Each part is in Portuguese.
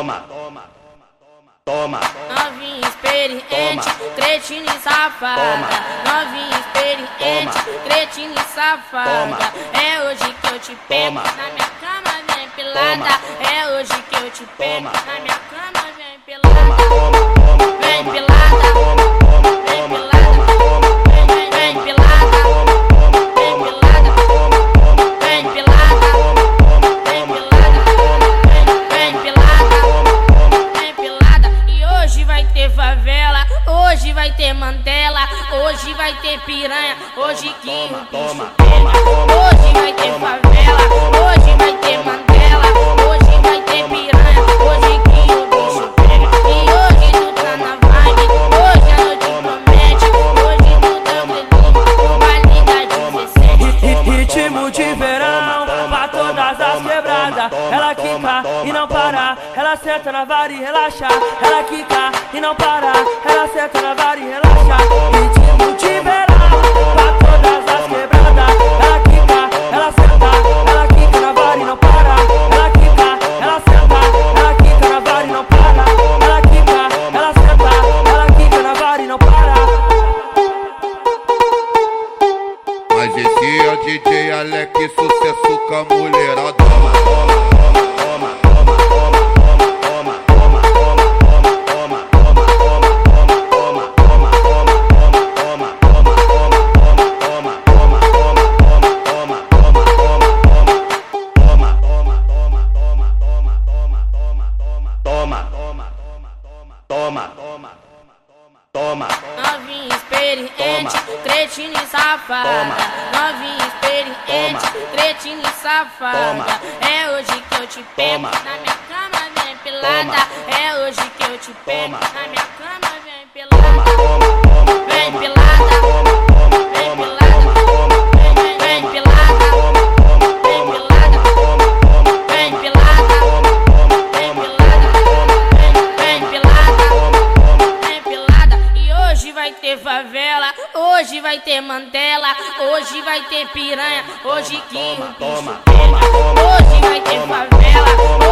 toma, toma, Novinha experiente, cretina e safada. Novinha experiente, cretina e safada. É hoje que eu te pego, Toma. na minha cama vem pelada. É hoje que eu te pego, Toma. na minha cama vem pelada. Vem pelada, hoje vai ter piranha, hoje que o bicho toma, pega. Hoje vai ter favela, hoje vai ter Mandela, hoje vai ter piranha, hoje que o bicho pega. E hoje tu tá na vibe, hoje a noite promete, hoje tu tá feliz, da 17. Ri- Ritmo de verão pra todas e não para. Ela senta na vara e relaxa. Ela quica e não para. Ela senta na vara e relaxa. Ritmo de verão pra todas as quebradas. Ela quica, ela senta, ela quica na vara e não para. Ela quica, ela senta, ela quica na vara e não para. Ela quica, ela senta, ela quica na vara e não para. Mas esse é o DJ Alec, sucesso com a mulherada. Toma, toma, Novinha experiente, cretina e safada. Novinha experiente, cretina e safada. É hoje que eu te pego, Toma. na minha cama vem pelada. É hoje que eu te pego, Toma. na minha cama vem pelada. Vem pelada, vai ter favela, hoje vai ter Mandela, hoje vai ter piranha, hoje que o bicho toma, pega. Hoje vai ter favela,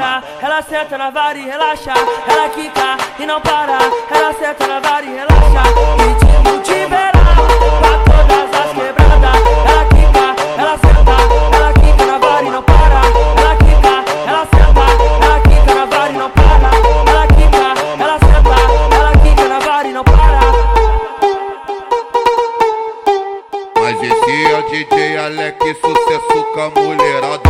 Ela senta na vara e relaxa. Ela quica e não para. Ela senta na vara e relaxa. Ritmo de verão pra todas as quebradas. Ela quica, ela senta, ela quica na vara e não para. Ela quica, ela senta, ela quica na vara e não para. Ela quica, ela senta, ela quica na vara e não para. Mas esse é o DJ Alec, sucesso com a mulherada.